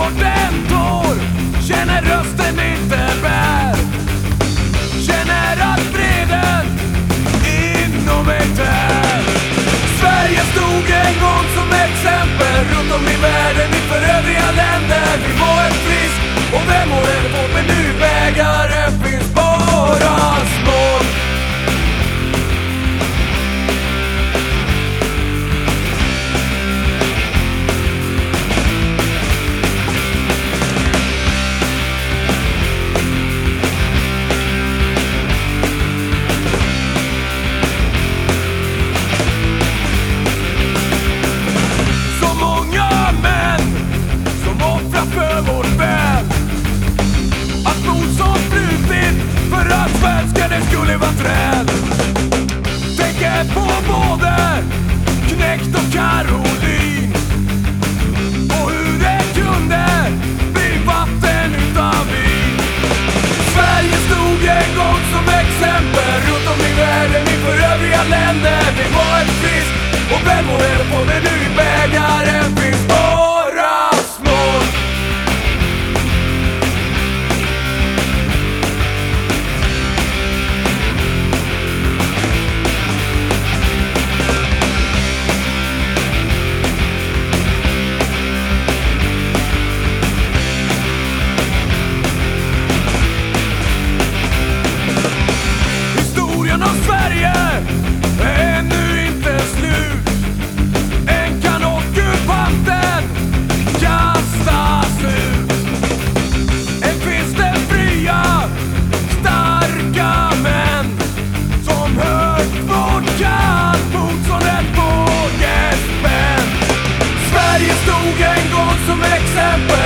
bort en Känner rösten inte bär. Känner att freden inom mig tär. Sverige stod en gång som exempel runt om i världen inför övriga länder. Vi var Karolin och Caroline Och hur det kunde bli vatten utan vin. Sverige stod en gång som exempel. Runt om i världen inför övriga länder. Vi var en fisk och vem håller på med nu i bägaren Historien om Sverige är ännu inte slut. Än kan ockupanten kastas ut. Än finns det fria, starka män Som högt vårt kall motståndet bågespänn Sverige stod en gång som exempel.